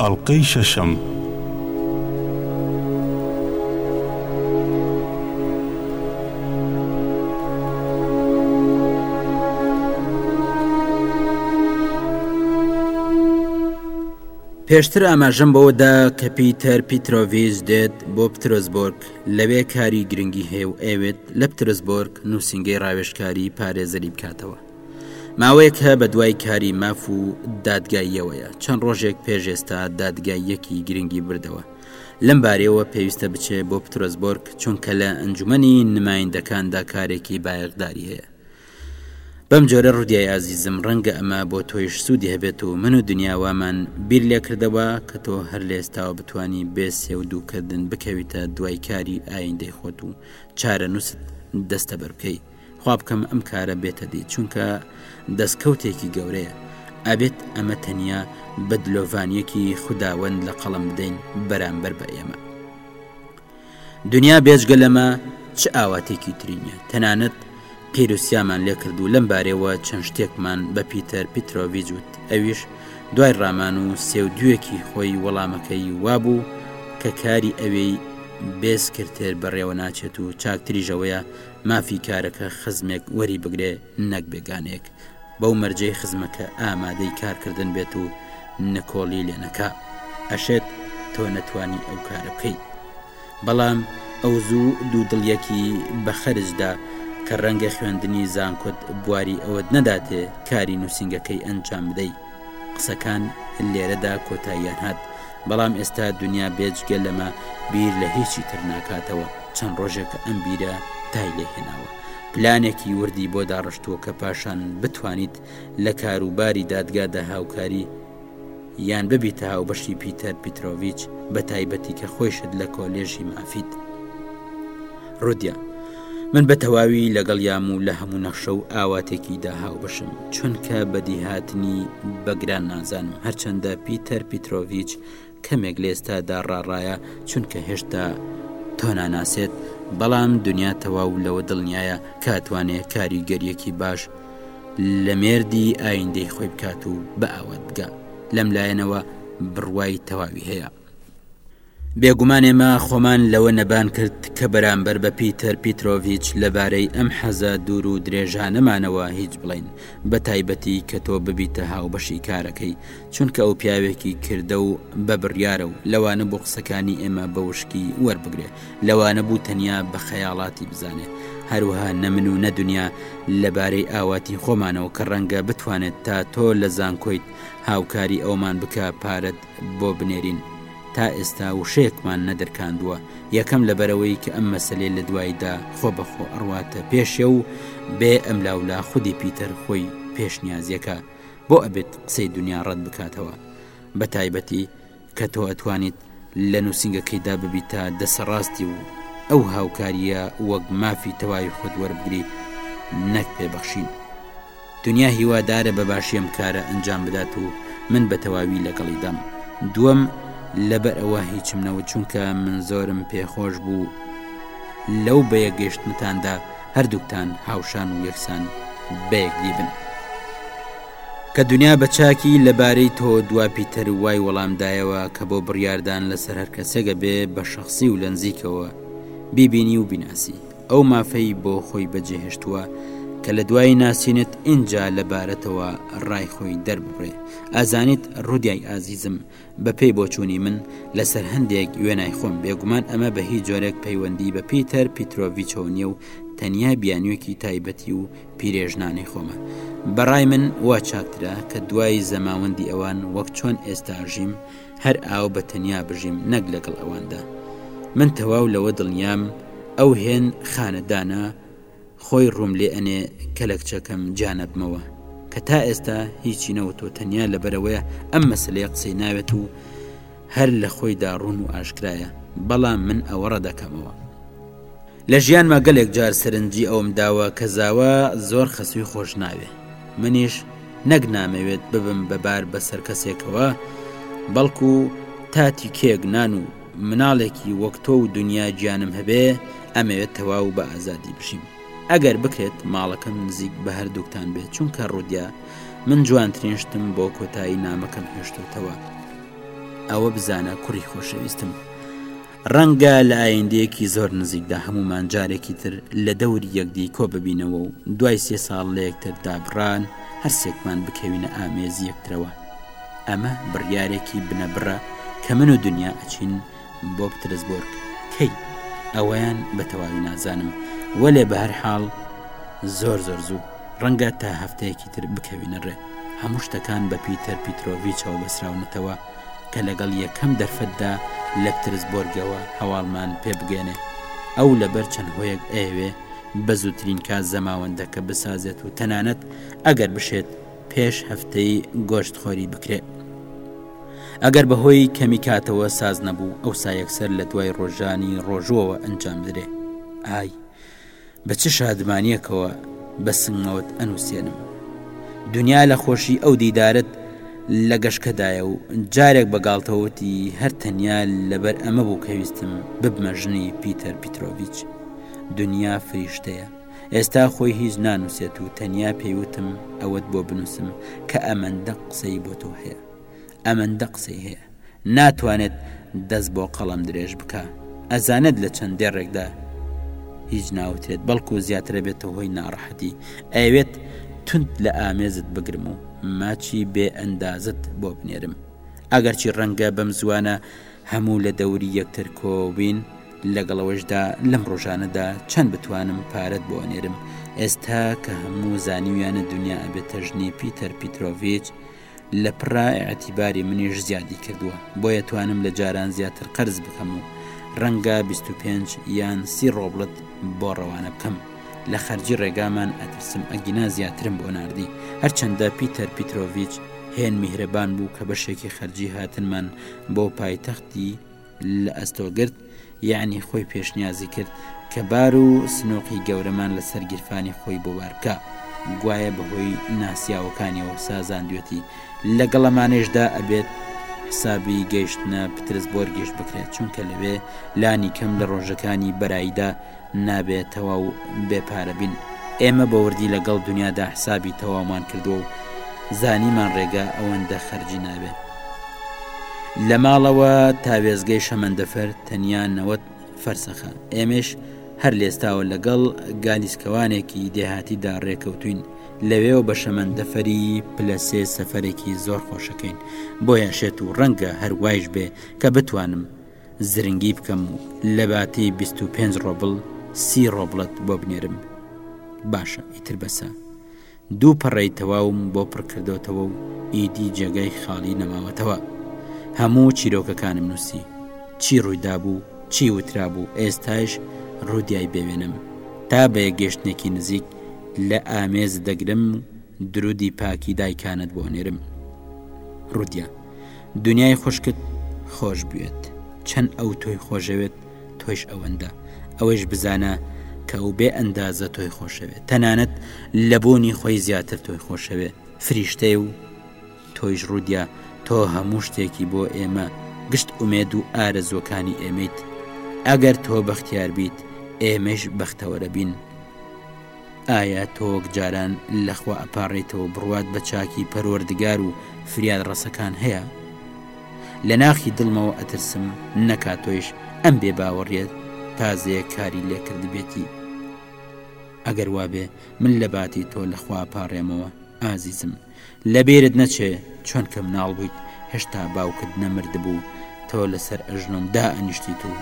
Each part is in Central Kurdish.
ئەڵقەی شەشەم. پێشتر ئاماژەم بەوە دا کە پیتەر پیتۆڤیس دێت بۆ پترۆزبۆرگ لەوێ کاری گرنگی هەیە و ئەوێت لە پترسبۆرگ نووسنگەی ڕاوێژکاری پارێزەری بکاتەوە ماوەیەکە بەدوای کاری ماف و دادگاییەوەیە، چەند ڕۆژێک پێش ئێستا دادگاییەکی گرنگی بردەوە لەم بارەیەوە پێویستە بچێ بۆ پترەسبۆرگ چونکە لە ئەنجومەنی نمایندەکاندا کارێکی بایەخداری هەیە بەم جۆرە ڕودیای ئازیزم ڕەنگە ئەمە بۆ تۆیش سوودی هەبێت و من و دنیا وامان بیر لێ کردەوە کە تۆ هەر لە ئێستاوە بتانی بێ سێ و دووکردن بکەویتە دوای کاری ئایندەی خۆت و چارەنووست دەستەبەر بکەیت خوا بکەم ئەم کارە بێتە دی چونکە دەستکەوتێکی گەورەیە ئەبێت ئەمە تەنیا بە دلۆڤانیەکی خوداوەند لە قەڵم بدەین بەرامبەر بە ئێمە دنیا بێجگە لەمە چ ئاواتێکی ترینە تەنانەت پیرروسیامان لێ کردو لەم بارەوە چەند شتێکمان بە پیتەر پیتۆڤی جووت ئەویش دوای ڕامان و سێودوێکی خۆی وەڵامەکەی وابوو کە کاری ئەوێی بێسکرتێر بەڕێوە ناچێت و چاکتریژەوەیە مافی کارەکە خزمێک وەری بگرێ نەک بێگانەیەک، بەو مەرجەی خزمەکە ئامادەی کارکردن بێت و نکۆڵی لێ نەکا. ئەشێت تۆ نەتوانی ئەو کارە بکەی. بەڵام ئەو زوو دوودڵیەکی بە خەرج دا کە ڕەنگە خوێندنی زانکۆت بواری ئەوەت نەداتێ کاری نووسینگەکەی ئەنجام بدەی. قسەکان لێرەدا کۆتاییان هات، بەڵام ئێستا دونیا بێجگە لەمە بیر لە هیچی تر ناکاتەوە، چەند ڕۆژێکە ئەم بیرە تای لێ هێناوە. پلانێکی وردی بۆ داڕشتووە کە پاشان بتوانیت لە کاروباری دادگادا هاوکاری یان ببیتە هاوبەشی پیتەر پیترۆڤیچ بە تایبەتی کە خۆیشت لە کۆلێژی مافیت. ڕودیا من بە تەواوی لەگەڵ یام و لە هەموو نەخشە و ئاواتێکی دا هاوبەشم چونکە بەدیهاتنی بەگران نازانم هەرچەندە پیتەر پیتۆڤچ کەمێک لێستادا ڕاڕایە چونکە هێشتا تۆناناسێت بەڵام دنیا تەواو لەوە دڵنیایە کاتوانێت کاریگەریەکی باش لە مێردی ئایندەی خۆی بکات و بە ئاوات بگە لەم لایەنەوە بڕوای تەواوی هەیە بێگومان ئێمە خۆمان لەوە نەبان کرد کە بەرامبەر بە پیتەر پیتۆڤچ لەبارەی ئەم حەزە دوور و درێژانەمانەوە هیچ بڵین بە تایبەتی کە تۆ ببیتە هاوبەشی کارەکەی چونکە ئەو پیاوێکی کردە و بە بڕیارە و لەوانە بوو قسەکانی ئێمە بە وشکی وەربگرێ لەوانە بوو تەنیا بە خەیاڵاتی بزانێ هەروها نە من و نە دنیا لەبارەی ئاواتی خۆمانەوە کە ڕەنگە بتوانێت تا تۆ لە زانکۆیت هاوکاری ئەومان بکە پارەت بۆ بنێرین تا ئێستا وشەیەکمان نەدرکاندووە یەکەم لەبەرەوەی کە ئەم مەسلەی لە دواییدا خۆ بەخۆ ئەڕواتە پێشێ و بێ ئەم لاولا خودی پیتەر خۆی پێشنیازیەکە بۆ ئەبێت قسەی دنیا ڕەت بکاتەوە بە تایبەتی کە تۆ ئەتوانیت لە نووسنگەکەیدا ببیت تا دەسەڕاستی و ئەو هاوکاریە وەک مافی تەواوی خۆت وەربگری نەک پێبەخشین. دنیا هیوادارە بە باشی ئەم کارە ئەنجام بدات و من بە تەواوی لەگەڵیدام دووەم لەبەر ئەوە هیچم نەوت چونکە من زۆرم پێخۆش بوو لەو بەیە گەشتنتاندا هەردووکتان هاوشان و یەکسان بەیەکدی بن. کە دنیا بە چاکی لەبارەی تۆ دوا پیتەر وای وەڵامدایەوە کە بۆ بڕیاردان لەسەر هەرکەسێگە بێ بە شخصی و لەنزیکەوە بیبینی و بیناسی ئەو مافەی بۆ خۆی بەجێهێشتووە کە لە دوای ناسینت ئینجا لە بارەتەوە ڕای خۆی دەرببرێ ئازانیت ڕودای ئازیزم بە پێی بۆچوونی من لەسەر هەندێک وێنای خۆم بێگومان ئەمە بە هیچ جۆرێک پەیوەندی بە پیتەر پیتۆڤچەوە نیە و تەنیا بیانویەکی تایبەتی و پیرێژنانی خۆمە بەڕای من وا چاترە کە دوای زەماوەندی ئەوان وەک چۆن ئێستاژیم هەر ئاو بە تەنیا بژیم نەک لەگەڵ ئەواندا. من تەواو لەوە دڵنیام ئەو هێن خانەدانە خۆی ڕووم لێ ئەنێ کە لە کچەکەم جیا نەبمەوە. کە تا ئێستا هیچی نەوتووە تەنیا لەبەرئەوەیە ئەم مەسەلەیە قسەی ناوێت و هەر لە خۆیدا ڕوون و ئاشکرایە. بەڵام من ئەوە ڕەدەکەمەوە. لە ژیانما گەلێک جار سەرنجی ئەوەم داوە کە زاوا زۆر خەسوی خۆش ناوێ منیش نەک نامەوێت ببم بە بار بەسەر کەسێکەوە بەڵکو تا تیکێک نان و مناڵێکی وەک تۆ و دنیا گیانم هەبێ ئەمەوێت تەواو بە ئازادی بژیم ئەگەر بکرێت ماڵەکەم نزیک بە هەردووکتان بێت چونکە ڕودیا من جوانترین شتم بۆ کۆتایی نامەکەم هێشتوتەوە ئەوە بزانە کوڕی خۆشەویستم ڕەنگە لە ئایندەیەکی زۆر نزیکدا هەموومان جارێکی تر لە دەوری یەکدی کۆ ببینەوە و دوای سێ ساڵ لە یەکتر دابڕان هەرسێکمان بکەوینە ئامێزی یەکترەوە ئەمە بڕیارێکی بنەبڕە کە من و دنیا ئەچین بۆ پترسبۆرگ کەی ئەوەیان بە تەواوی نازانم وەلێ بە هەر حاڵ زۆر زۆر زوو ڕەنگە تا هەفتەیەکی تر بکەوینە ڕێ هەموو شتەکان بە پیتەر پیتۆڤچەوە بەسراونەتەوە کە لەگەڵ یەکەم دەرفەتدا لە پترسبۆرگەوە هەواڵمان پێ بگەێنێ ئەو لەبەر چەند هۆیەک ئەیەوێ بە زووترین کات زەماوەندەکە بسازێت و تەنانەت ئەگەر بشێت پێش هەفتەی گۆشتخۆری بکرێت ئەگەر بەهۆی کەمی کاتەوە ساز نەبوو ئەو سایەکسەر لە دوای ڕۆژانی ڕۆژوەوە ئەنجام درێ ئای بە چ شادمانیەکەوە بە سنگمەوەت ئەنووسێنم دنیا لە خۆشی ئەو دیدارت لە گەشکەدایە و جارێک بە گاڵتەوتی هەر تەنیا لەبەر ئەمە بوو کەویستم ببمە ژنی پیتەر پیتۆڤچ دنیا فریشتەیە ئێستا خۆی هیچ نانووسێت و تەنیا پێیوتم ئەوەت بۆ بنووسم کە ئەمەندە قسەی بۆ تۆ هەیە ئەمەندە قسەی هەیە ناتوانێت دەست بۆ قەڵەم درێژ بکا ئەزانێت لە چەند دێڕێکدا هیچ ناوترێت بەڵکو زیاترە بێتە هۆی ناڕەحەتی ئەوێت تونند لە ئامێزت بگرم و ماچی بێ ئەندازت بۆ بنێرم ئەگەرچی ڕەنگە بەم زوانە هەموو لە دەوری یەکتر کۆبین لەگەڵەوەشدا لەم ڕۆژانەدا چەند بتوانم پارەت بۆ نێرم ئێستا کە هەموو زانیویانە دنیا ئەبێتە ژنی پیتەر پیتۆڤچ لە پڕا ئیعتیباری منیش زیادی کردووە بۆیە توانم لە جاران زیاتر قەرز بکەم و ڕەنگە بیست و پێنج یان سی ڕۆبڵت بۆ ڕەوانە بکەم لە خەرجی ڕێگامان ئەترسم ئەگینا زیاترم بۆ ناردی هەرچەندە پیتەر پیترۆڤچ هێن میهرەبان بوو کە بەشێکی خەرجی هاتنمان بۆ پایتەختی لە ئەستۆ گرت، یەعنی خۆی پێشنیازی کرد کە بار و سنووقی گەورەمان لەسەر گیرفانی خۆی بۆ بار بکا. گوایە بەهۆی ناسیاوەکانیەوە سازاندویەتی، لەگەڵ ئەمانەیشدا ئەبێت حسابی گەیشتنە پترسبۆرگیش بکرێت، چونکە لەوێ لانیکەم لە ڕۆژەکانی بەراییدا نابێ تەواو بێ پارە بین. ئێمە بە وردی لە گەڵ دنیادا حسابی تەواومان کردووە و زانیمان ڕێگا ئەوەندە خەرجی نابێ. لە ماڵەوە تا وێزگەی شەمەندەفەر تەنیا نەوەت فەرسەخە. ئێمەش هەر لێستاوە لە گەڵ گالیسکەوانێکی دێهاتیدا ڕێکەوتووین. لەوێوە بە شەمەندەفەری پلە سێ سەفەرێکی زۆر خۆشەکەین. بۆیە شێت و ڕەنگە هەر وایش بێ کە بتوانم. زرنگی بکەم و لەباتەی بیست و پێنج ڕۆبڵ سی ڕۆبڵت بۆ بنێرم باشە ئیتر بەسە دوو پەڕەی تەواوم بۆ پڕکردۆتەوە و ئیدی جێگای خاڵی نەماوەتەوە هەموو چیرۆکەکانم نووسی چی ڕوویدا بوو چی وترا بوو ئێستایش ڕوودیای بێوێنم تا بە یەگەشتنێکی نزیک لە ئامێز دەگرم درودی پاکی دایکانت بۆ ئەنێرم رودیا دنیای خوشکت خۆش بوێت چەند ئەو تۆی خۆشەوێت تۆیش ئەوەندە ئەوەیش بزانە کە ئەو بێ ئەندازە تۆی خۆشەوێت تەنانەت لە بۆنی خۆی زیاتر تۆی خۆشەوێت فریشتەی و تۆیش ڕودیا تۆ هەموو شتێکی بۆ ئێمە گشت ئومێد و ئارەزۆکانی ئێمیت ئەگەر تۆ بەختیار بیت ئێمەش بەختەوەرە بین ئایا تۆک جاران لە خوا ئەپاڕێیتەوە بڕوات بە چاکی پەروەردگار و فریاد ڕەسەکان هەیە؟ لە ناخی دڵمەوە ئەترسم نەکا تۆیش ئەم بێ باوەڕیەت تازەیە کاری لێ کردبێتی. ئەگەر وابێ من لە باتی تۆ لە خوا ئەپاڕێمەوە ئازیزم. لە بیرت نەچێ چۆن کە مناڵ بوویت هێشتا باوکت نەمردبوو تۆ لەسەر ئەژنۆم دا ئەنیشتیت و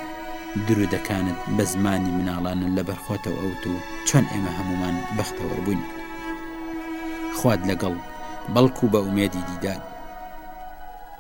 درودەکانت بە زمانی مناڵانە لە بەرخۆتەوە ئەوت و چۆن ئێمە هەمومان بەختەوەربووین خوات لەگەڵ بەڵکو بە ئومێدی دیدار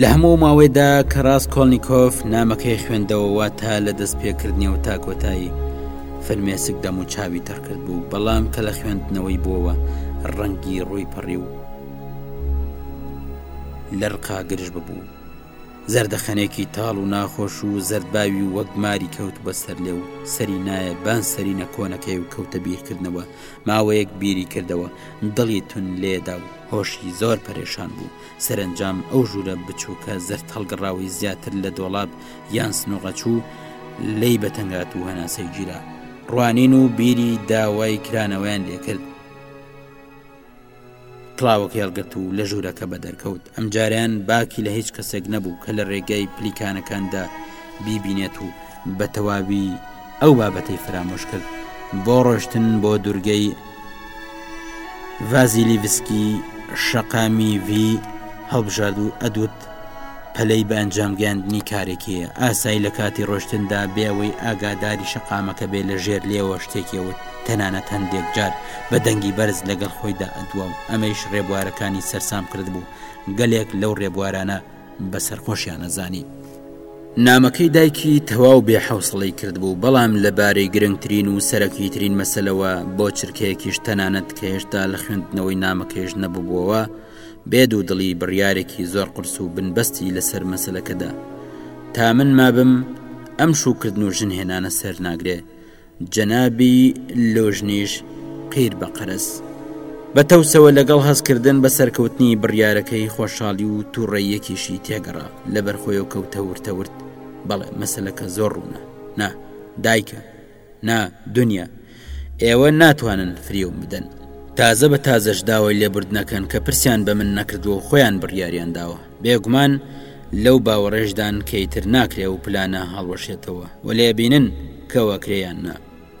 لە هەموو ماوەیدا کە ڕاست کۆلنییکۆف نامەکەی خوێندەوەوە تا لە دەست پێکردنیەوە تا کۆتایی فرمێسک دەم و چاوی تەڕکرد بوو بەڵام کە لە خوێندنەوەی بووەوە ڕەنگی ڕووی پەڕی و لەرقا گرژ ببوو زەردەخەنێکی تاڵ و ناخۆش و زەرباوی و وەک ماری کەوت بەسەر لێ و سەری نایە بان سەرینە کۆنەکەی و کەوتە بیرکردنەوە ماوەیەک بیری کردەوە دڵی تون لێدا و هۆشی زۆر پەرێشان بوو، سەرەنجام ئەو ژوورە بچووکە زەرد هەڵگڕاوەی زیاتر لە دۆڵاب یان سنووغە چوو، لێی بە تەنگات و هەناسەی گیرا. ڕوانین و بیری داوای کرانەوەیان لێکرد، کڵاوەکەی هەڵگرت و لە ژوورەکە بە دەرکەوت، ئەمجاریان باکی لە هیچ کەسێک نەبوو کە لە ڕێگەی پلیکانەکاندا بیبینێت و بە تەواوی ئەو بابەتەی فرامۆش کرد، بۆ ڕۆشتن بۆ دوورگەی، ڤازیلیڤسکی شەقامی ڤی هەڵبژارد و ئەدوت پەلەی بە ئەنجام گەیاندنی کارێکیە ئاسای لە کاتی ڕۆشتندا بێەوەی ئاگاداری شەقامەکە بێ لە ژێر لێوە شتێکەوت تەنانەت هەندێک جار بە دەنگی بەرز لەگەڵ خۆیدا ئەدووە و ئەمەیش ڕێبوارەکانی سەرسام کرد بوو گەلێک لەو ڕێبوارانە بە سەرخۆشیان ئەزانی. نامەکەی دایکی تەواو بێ حەوسڵەی کردبوو بەڵام لە بارەی گرنگترین و سەرەکی ترین مەسەلەوە بۆ چرکەیەکیش تەنانەت کە هێشتا لە خوێندنەوەی نامەکەیش نەببووەوە بێ دوو دڵی بڕیارێکی زۆر قرس و بنبەستی لەسەر مەسەلەکەدا تا من مابم ئەم شووکردن و ژن هێنانە سەر ناگرێ جەنابی لۆژنیش قیر بە قەرەز بە تەوسەوە لەگەڵ هەستکردن بە سەرکەوتنی بڕیارەکەی خۆشحاڵی و تووڕەیەکیشی تێگەڕا لە بەرخۆیەوە کەوتە ورتەورت بەڵێ مەسەلەکە زۆر ڕوونە نا دایکە نا دنیا ئێوە ناتوانن فریوم بدەن تازە بە تازەش داوای لێبوردنەکەن کە پرسیان بە من نەکردووە و خۆیان بڕیاریان داوە. بێگومان لەو باوەڕێشدان کە ئیتر ناکرێ ئەو پلانە هەڵوەشێتەوە و لێ بینن کەوە کرێ یان نا.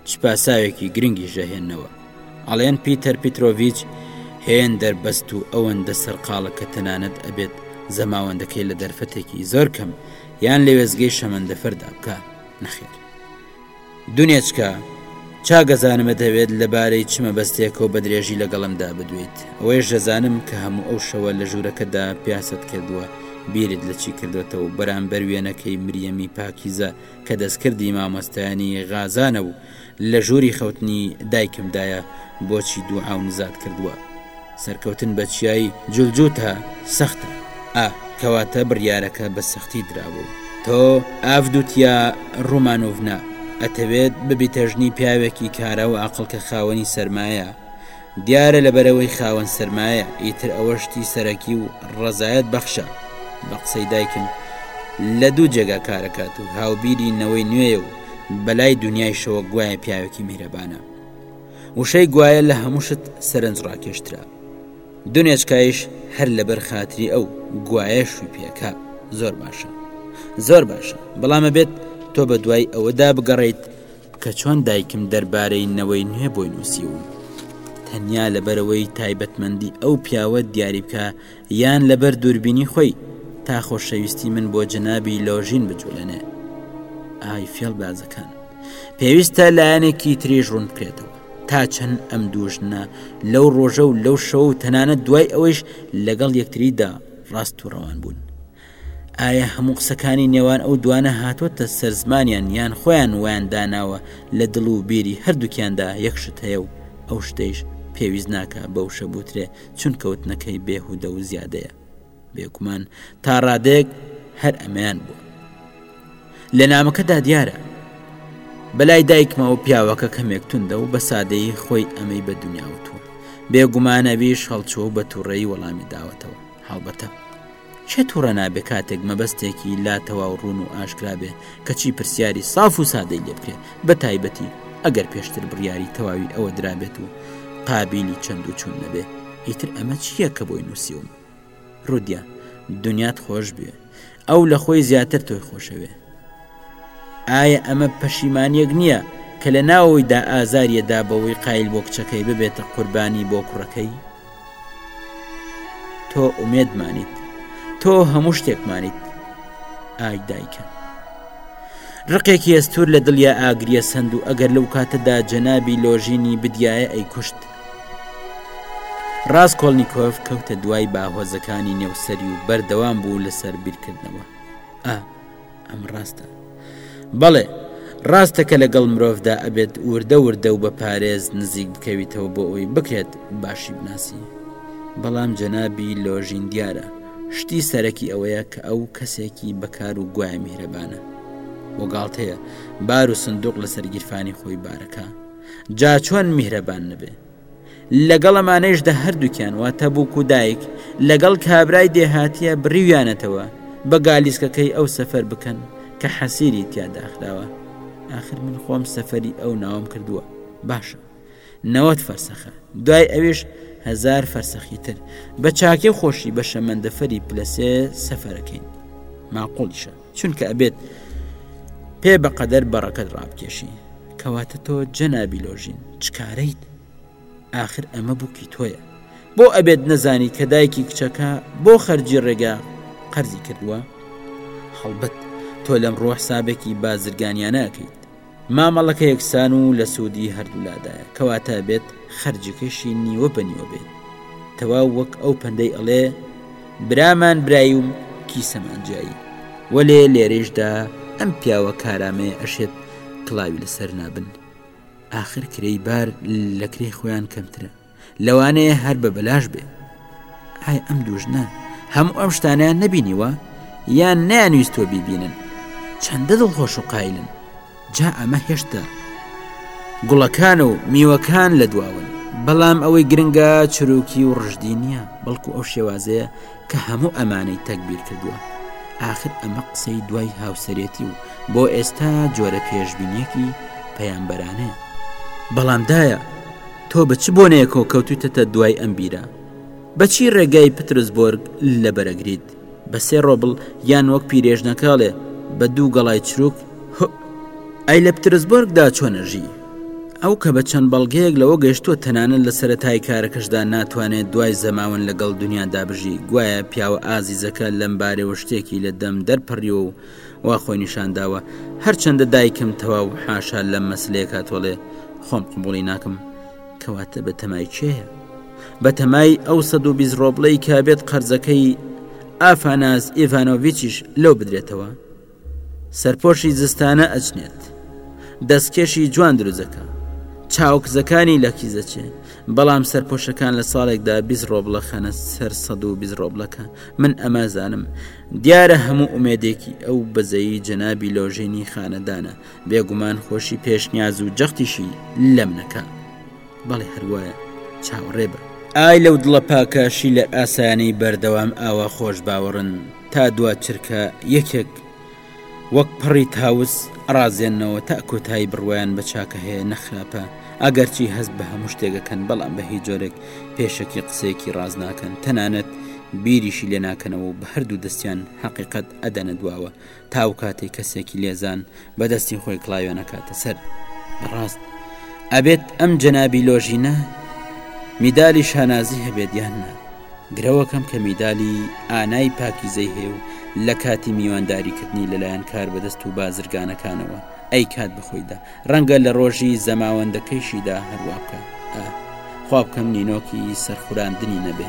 چ پاساوێکی گرنگیش دەهێننەوە. ئەڵێن پیتەر پیترۆڤیچ هێندەر بەست و ئەوەندە سەرقاڵە کە تەنانەت ئەبێت زەماوەندەکەی لە دەرفەتێکی زۆر کەم یان لە وێستگەی شەمەندەفەردا بکا. نەخێر. دونێچکا، چا گەزانمە دەوێت لە بارەی چ مەبەستێکەوە بە درێژی لە گەڵمدا بدوێیت، ئەوەیش دەزانم کە هەموو ئەو شەوە لە ژوورەکەدا پیاسەت کردووە، بیرت لە چی کردۆتەوە و بەرامبەر وێنەکەی مریەمی پاکیزە کە دەستکردی مامۆستایانی غازانە و لە ژووری خەوتنی دایکمدایە بۆچی دووعا و نزات کردووە؟ سەرکەوتن بە چیای جولجوتا سەختە ئا کەواتە بڕیارەکە بە سەختی درابوو تۆ ئاڤدوتیا ڕومانوڤنا ئەتەوێت ببیتە ژنی پیاوێکی کارا و ئاقڵ کە خاوەنی سەرمایە دیارە لەبەرئەوەی خاوەن سەرمایە ئیتر ئەوە شتی سەرەکی و ڕەزایەت بەخشە بە قسەی دایکم لە دوو جێگا کارەکات و هاوبیری نەوەی نوێیە و بەلای دونیایشەوە گوایە پیاوێکی میرەبانە. وشەی گوایە لە هەموو شت سەرنج ڕاکێشترە دونێچکایش هەر لەبەر خاتری ئەو گوایە شوی پێکە زۆر باشە زۆر باشە بەڵامە بێت تۆ بە دوای ئەوەدا بگەڕیت کە چۆن دایکم دەربارەی نەوەی نوێ بۆی نووسیوم تەنیا لەبەرەوەی تایبەتمەندی ئەو پیاوە دیاری بکە یان لەبەر دووربینی خۆی تا خۆشەویستی من بۆ جەنابی لۆژین بجوڵێنێ ئای فێڵ بازەکان پێویستە لایەنێکی تریش ڕوون بکرێتەوە تا چەند ئەم دوژنە لەو ڕۆژە و لەو شەو و تەنانەت دوای ئەوەیش لەگەڵ یەکتریدا ڕاست و ڕەوان بوون ئایا هەموو قسەکانی نێوان ئەو دوانە هاتۆتە سەر زمانیان یان خۆیان ویان داناوە لە دڵ و بیری هەردووکیاندا یەک شت هەیە و ئەو شتەیش پێویست ناکە بەو شە بوترێ چون کەوتنەکەی بێهودە و زیادەیە بێگومان تا ڕادێک هەر ئەمەیان بووە لە نامەکەدا دیارە بەلای دایکمە و پیاوەکە کەمێک توندە و بە سادەی خۆی ئەمەی بە دنیاوتوە بێگومانەویش هەڵچوە و بە تووڕێی وەڵامی داوەتەوە هاوبەتە چێ توڕە نابێ کاتێک مەبەستێکی لا تەواو ڕوون و ئاشکرا بێ کەچی پرسیاری ساف و سادەی لێ بکرێ بە تایبەتی ئەگەر پێشتر بڕیاری تەواوی ئەوە درابێت و قابیلی چەند و چوون نەبێ ئیتر ئەمە چییە کە بۆی نووسیوم ڕودیا دنیات خۆش بێ ئەو لە خۆی زیاتر تۆی خۆشەوێ ئایا ئەمە پەشیمانیەک نییە کە لە ناوەوەیدا ئازاریەدا بەوەی قایل بۆ کچەکەی ببێتە قوربانی بۆ کوڕەکەی تۆ ئومێدمانیت تۆ هەموو شتێکمانیت ئای دایکە ڕقێکی ئەستور لە دڵیا ئاگریە سند و ئەگەر لەو کاتەدا جەنابی لۆژینی بدایە ئەی کوشت ڕاست کۆلنییکۆف کەوتە دوای باهۆزەکانی نێوسری و بەردەوام بوو لەسەر بیرکردنەوە ئا ئەمە ڕاستە. بەڵێ، ڕاستە کە لەگەڵ مرۆڤدا ئەبێت وردە وردە و بە پارێز نزیک بکەویتەوە بۆ ئەوی بکرێت باشی بناسی. بەڵام جەنابی لۆژین دیارە شتی سەرەکی ئەوەیە کە ئەو کەسێکی بەکار و گوایە میهرەبانە. و گاڵتەیە بار و سندوق لەسەر گیرفانی خۆی بارەکە. جا چۆن میهرەبان نەبێ؟ لەگەڵ ئەمانەیشدا هەردووکیان وا تەبوک و دایک لەگەڵ کابرای دێهاتیە بڕیویانەتەوە بە گالیسکەکەی ئەو سەفەر بکەن کە حەسیری تیا داخراوە ئاخر من خۆم سەفەری ئەو ناوم کردووە باشە نەوەت فەرسەخە دوای ئەویش هزار فەرسەخی تر بە چاکی خۆشی بە شەمەندەفەری پلەسێ سەفەرەکەین ماقۆڵیشە چونکە ئەبێت پێ بە قەدەر بەڕەکەت ڕابکێشی کەواتە تۆ جەنابی لۆژین چکارەیت آخر ئەمە بووکی تۆیە بۆ ئەبێت نەزانی کە دایکی کچەکە بۆ خەرجی ڕێگە قەرزی کردووە هەڵبەت تۆ لەم ڕۆ حسابێکی بازرگانیانەکەیت مامەڵەکە یەکسان و لە سوودی هەردوولادایە کەواتە بێت خەرجیکەشی نیوە بە نیوە بێت تەواو وەک ئەو پەندەی ئەڵێ برامان برایوم کیسەمان جایی وەلێ لێرەیشدا ئەم پیاوە کارامەیە ئەشێت کڵاوی لەسەر نابن ئاخر کرێی بار لە کرێ خۆیان کەمترە لەوانەیە هەر بە بەلاش بێ ئای ئەم دوو ژنە هەموو ئەم شتانیان نەبینیوە یان نیانویستوە بیبینن چەندە دڵخۆش و قایلن جا ئەمە هێشتا گوڵەکان و میوەکان لە دواون بەڵام ئەوەی گرنگە چروکی و ڕژدی نییە بەڵکو ئەو شێوازەیە کە هەموو ئەمانەی تەکبیر کردووە آخر ئەمە قسەی دوای هاوسەرێتی و بۆ ئێستا جۆرە پێشببینیەکی پەیامبەرانەیە بەڵامدایە تۆ بە چ بۆنەیەکەوە کەوتوتەتە دوای ئەم بیرە بەچی ڕێگای پترسبۆرگ لە بەرەگریت بە سێ ڕۆبڵ یان وەک پیرێژنەکەڵێ بە دوو گەڵای چروک ئەی لە پترسبۆرگدا چۆنەژی ئەو کە بە چەند بەڵگەیەک لەوە گەشتووە تەنانەت لە سەتای کارەکەشدا ناتوانێت دوای زەماون لەگەڵ دنیادا بژی گوایە پیاوە ئازیزەکە لەمبارەوە شتێکی لە دەم دەرپەڕیوە و وا خۆی نیشان داوە هەرچەندە دایکم تەواو حاشا لەم مەسلەیەکە تۆڵێ خۆم قبولی ناکەم کەواتە بە تەمای چێە بە تەمای ئەو 120 ڕۆبلەی کە بێت قەرزەکەی ئافاناز ئیڤانۆڤچیش لەو بدرێتەوە سەرپۆشی زستانە ئەچنێت دەستکێشی جوان دروزەکە چاوکزەکانی لەکیزەچێ بەڵام سەرپۆشەکان لە ساڵێکدا بیست ڕۆبڵە خەنە سەر سەد و بیست ڕۆبڵەکە من ئەمازانم دیارە هەموو ئومێدێکی ئەو بەزەیی جەنابی لۆژینی خانەدانە بێگومان خۆشی پێشنیاز و جەختیشی لەم نەکە بەڵێ هەروایە چاوەڕێ بە ئای لەو دڵە پاکاشی لە ئاسانی بەردەوام ئاوا خۆش باوەڕن تا دوا چرکە یەکێک وەک پەڕی تاوس ئەڕازێننەوە تا کۆتایی بڕوایان بە چاکە هەیە نەخراپە ئەگەرچی هەست بە هەموو شتێگەکەن بەڵام بە هیچ جۆرێک پێشەکی قسەیەکی ڕاز ناکەن تەنانەت بیریشی لێ ناکەنەوە و بە هەردوو دەستیان حەقیقەت ئەدەنە دواوە تاو کاتێک کەسێکی لێزان بەدەستی خۆی کڵاوێنەکاتە سەر بەڕاست ئەبێت ئەم جەنابی لۆژینە میدالی شانازی هەبێت یان نا گرەوەکەم کە میدالی ئانای پاکیزەی هەیە و لە کاتی میوانداریکردنی لەلایەن کاربەدەست و بازرگانەکانەوە ئەیکات بە خۆیدا، ڕەنگە لە ڕۆژی زەماوەندەکەیشیدا هەر وا بکا. ئا. خوا بکەم نینۆکی سەرخوراندنی نەبێ.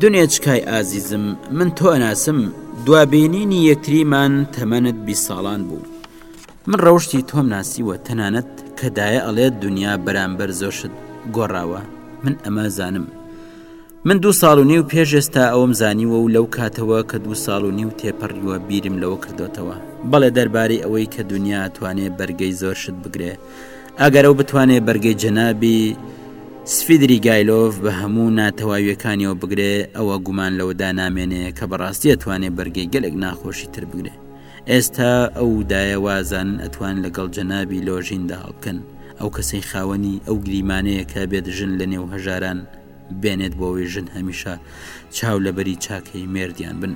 دونێچکای ئازیزم، من تۆ ئەناسم، دوا بینینی یەکتریمان تەمەنت بیست ساڵان بوو. من ڕەوشتی تۆم ناسیوە، تەنانەت کە دایە ئەڵێت دونیا بەرامبەر زۆر شت گۆڕاوە، من ئەمە زانم. من دوو ساڵ و نیو پێش ئێستا ئەوەم زانیوە و لەو کاتەوە کە دوو ساڵ و نیو تێپەڕیوە بیرم لەوە کردۆتەوە. بەڵێ دەربارەی ئەوەی کە دونیا ئەتوانێ بەرگەی زۆر شت بگرێ، ئەگەر ئەو بتوانێ بەرگەی جەنابی سفیدری گایلۆڤ بە هەموو ناتەواویەکانیەوە بگرێ ئەوە گومان لەوەدا نامێنێ کە بەڕاستیە توانێ بەرگەی گەلێک ناخۆشی تر بگرێ ئێستا ئەو دایە وازان ئەتوان لەگەڵ جەنابی لۆژیندا هەڵبکەن ئەو کەسەی خاوەنی ئەو گریمانەیە کە بێت ژن لە نێو هەژاران بێنێت بۆەوەی ژن هەمیشە چاو لەبەری چاکەی مێردیان بن.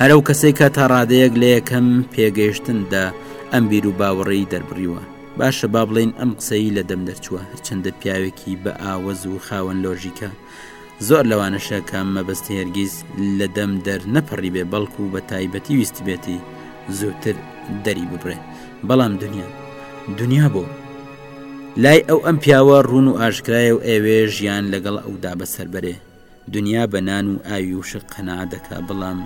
هەر ئەو کەسەی کە تا ڕادەیەک لە یەکەم پێگەیشتندا ئەم بیر و باوەڕێی دەربڕیوە باشە با بڵین ئەم قسەی لە دەم دەرچووە هەرچەندە پیاوێکی بە ئاوەز و خاوەن لۆژیکە زۆر لەوانەشە کە مەبەست هێرگیز لە دەم دەر نەپەڕی بێ بەڵکو بە تایبەتی ویست بێتی زووتر دەری ببرێ بەڵام دنیا دنیا بۆ لای ئەو ئەم پیاوە ڕون و ئاشکرایە و ئەوێ ژیان لەگەڵ ئەودا بەسەربەرێ دنیا بە نان و ئاوی وشک قەناعەت دەکا بەڵام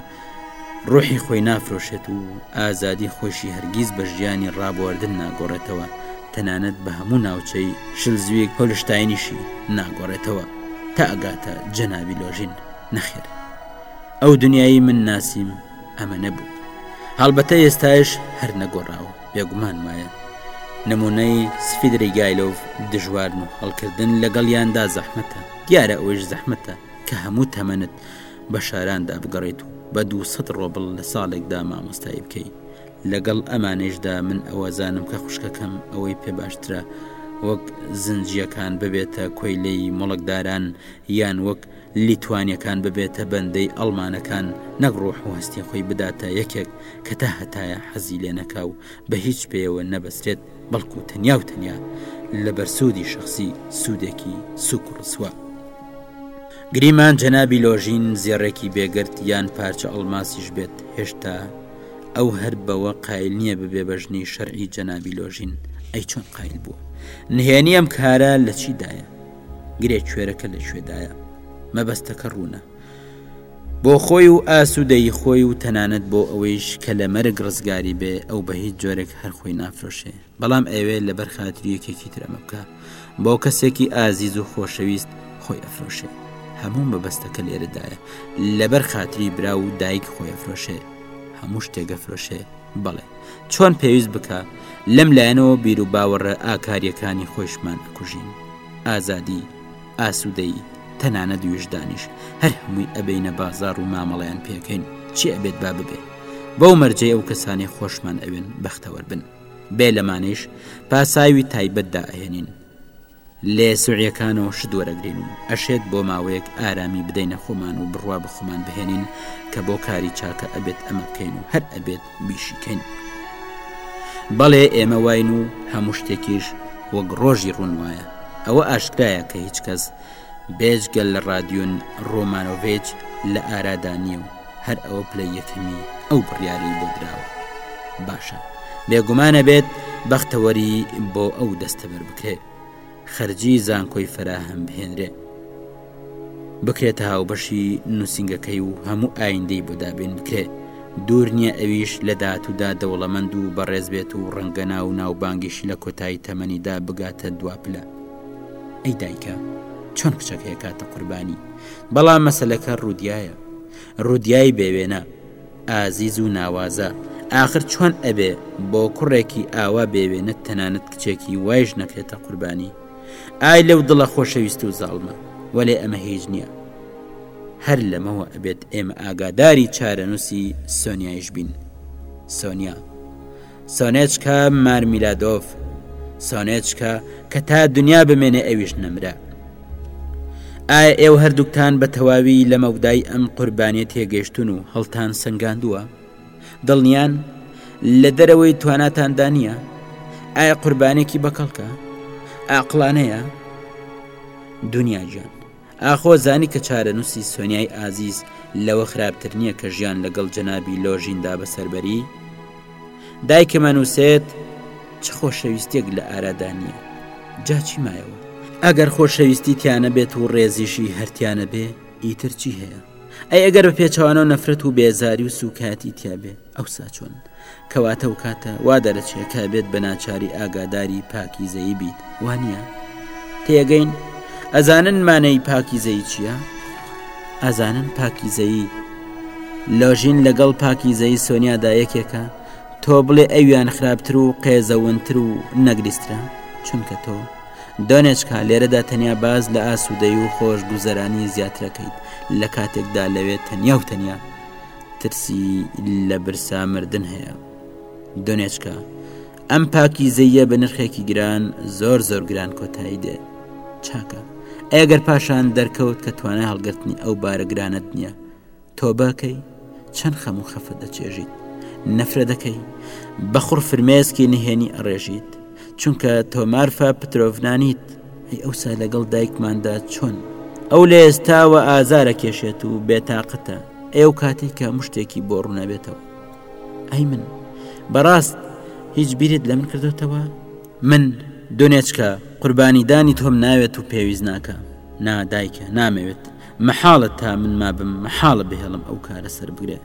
ڕۆحی خۆی نافرۆشێت و ئازادی خۆشی هەرگیز بە ژیانی ڕابواردن ناگۆڕێتەوە تەنانەت بە هەموو ناوچەی شل زویک پۆلشتاینیشی ناگۆڕێتەوە تا ئەگاتە جەنابی لۆژین نەخێر ئەو دنیایی من ناسیم ئەمە نەبوو هەڵبەتە ئێستاش هەر نەگۆڕاوە بێگومان وایە نمونەی سفیدری گایلۆڤ دژوارن و هەڵکردن لەگەڵیاندا زەحمەتە دیارە ئەوەیش زەحمەتە کە هەموو تەمەنت بە شاراندا بگەڕێیت و بە دوو سەد ڕۆبڵ لە ساڵێکدا مامۆستایی بکەی لەگەڵ ئەمانەیشدا من ئەوەزانم کە خوشکەکەم ئەوەی پێ باشترە وەک زنجیەکان ببێتە کۆیلەی مڵکداران یان وەک لیتوانیەکان ببێتە بەندەی ئەڵمانەکان نەک ڕۆح و هەستی خۆی بداتە یەکێک کە تا هەتایە حەزی لێ نەکا و بە هیچ پێیەوە نەبەسرێت بەڵکو تەنیا و تەنیا لە بەرسوودی شخصی سوودێکی سوک و ڕسوە گریمان جەنابی لۆژین زێڕێکی بێگرت یان پارچە ئەڵماسیش بێت هێشتا ئەو هەر بەوە قایل نییە ببێ بەژنی شەرعی جەنابی لۆژین ئەی چۆن قایل بووە نهێنی ئەم کارە لە چیدایە گرێ کوێرەکە لە شوێدایە مەبەستەکە ڕوونە بۆ خۆی و ئاسوودەیی خۆی و تەنانەت بۆ ئەوەیش کە لە مەرگ ڕزگاری بێ ئەو بە هیچ جۆرێک هەرخۆی نافرۆشێ بەڵام ئەوێ لەبەر خاتریەکێکی ترەمە بکە بۆ کەسێکی ئازیز و خۆشەویست خۆی ئەفرۆشێ هەموو مەبەستەکە لێرەدایە لەبەر خاتری برا و دایک خۆی ئەفرۆشێ هەموو شتێگە فرۆشێ بەڵێ چۆن پێویست بکە لەم لایەنەوە بیر و باوەڕە ئاکاریەکانی خۆشمان کوژین ئازادی ئاسودەیی تەنانەت ویژدانیش هەر هەمووی ئەبینە بازار و مامەڵیان پێکەین چی ئەبێت با ببێ بەو مەرجەی ئەو کەسانی خۆشمان ئەوێن بەختەوەر بن بێ لەمانەیش پاساوی تایبەتدا ئەهێنین لێ سوعیەکانەوە شت وەرەگرین و ئەشێت بۆ ماوەیەک ئارامی بدەینە خۆمان و بڕوا بە خۆمان بهێنین کە بۆ کاری چاکە ئەبێت ئەمە بکەین و هەر ئەبێت بیشیکەین بەڵێ ئێمە واین و هەموو شتێکیش وەک ڕۆژی ڕوون وایە ئەوە ئاشکرایە کە هیچ کەس بێجگەل لە ڕادیۆن ڕۆمانۆڤێج لە ئارادا نییە و هەر ئەوە پلە یەکەمی ئەو بڕیاری بۆ دراوە باشە بێگومانە بێت بەختەوەری بۆ ئەو دەستەبەر بکرێت خەرجی زانکۆی فەراهەم بهێنرێ بکرێتە هاوبەشی نووسنگەکەی و هەموو ئایندەی بۆ دابین بکرێ دوور نییە ئەویش لە داهاتوودا دەوڵەمەند و بەڕێز بێت و ڕەنگە ناو ناوبانگیش لە کۆتایی تەمەنیدا بگاتە دوا پلە ئەی دایکە چۆن کچەکەی کاتە قوربانی بەڵام مەسلەکە ڕوودایە ڕوودیای بێوێنە ئازیز و ناوازە ئاخر چۆن ئەبێ بۆ کوڕێکی ئاوا بێوێنە تەنانەت کچێکی وایش نەکرێتە قوربانی ئای لەو دڵە خۆشەویست و زاڵمە وەلێ ئەمە هیچ نییە هەر لەمەوە ئەبێت ئێمە ئاگاداری چارەنووسی سۆنیایش بین سۆنیا سۆنێچکا مارمیلادۆف سۆنێچکا کە تا دنیا بمێنێ ئەویش نەمرە ئایا ئێو هەردووکتان بە تەواوی لە مەودای ئەم قوربانیە تێگەشتون و هەڵتان سنگاندووە دڵنیان لە دەرەوەی تواناتاندا نییە ئایا قوربانێکی بەکەڵکە ئاقلانەیە دنیا گیان ئاخۆ زانی کە چارەنوسی سۆنیای ئازیز لەوە خراپتر نییە کە ژیان لەگەڵ جەنابی لۆژیندا بەسەر بەری؟ دایکم ئەنووسێت چ خۆشەویستیەک لە ئارادا نییە جا چی مایەوە؟ ئەگەر خۆشەویستی تیانە بێت و ڕێزیشی هەرتیانە بێ ئیتر چی هەیە؟ ئەی ئەگەر بە پێچەوانەوە نەفرەت و بێزاری و سوکایەتی تیابێ ئەوسا چۆن؟ کەواتە ئەو کاتە وا دەرەچێ کە ئەبێت بە ناچاری ئاگاداری پاکیزەیی بیت، وانیە؟ تێگەین؟ ئەزانن مانەی پاکیزەیی چییە؟ ئەزانن پاکیزەیی لۆژین لەگەڵ پاکیزەیی سۆنیادا یەکێکە تۆ بڵێ ئەویان خراپتر و قێزەونتر و نەگریسترە چونکە تۆ دۆنێچکا لێرەدا تەنیا باز لە ئاسوودەی و خۆشگوزەرانی زیاترەکەیت لە کاتێکدا لەوێ تەنیا و تەنیا ترسی لە برسا مردن هەیە دۆنێچکە ئەم پاکی زەیە بە نرخێکی گران زۆر زۆر گران کۆتایی دێ چاکە ئەگەر پاشان دەرکەوت کە توانای هەڵگرتنی ئەو بارەگرانت نییە تۆ باکەی چەند خەم و خەفە دەچێژیت نەفرە دەکەی بەخڕ فرمێسکی نهێنی ئەڕێژیت چونکە تۆ مارفا پترۆڤنانیت هەی ئەوسا لەگەڵ دایکماندا چۆن ئەو لە ئێستاوە ئازارە کێشێت و بێتاقەتە ئێو کاتێک کە مشتێکی بۆ ڕوونابێتەوە ئەی من بەڕاست هیچ بیرت لە من کردوتەوە من دونێچکە قوربانیدانی تۆم ناوێت و پێویست ناکە نادایکە نامەوێت محاڵە تا من مابم محاڵە بهێڵم ئەو کارە سەر بگرێت